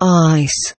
ice.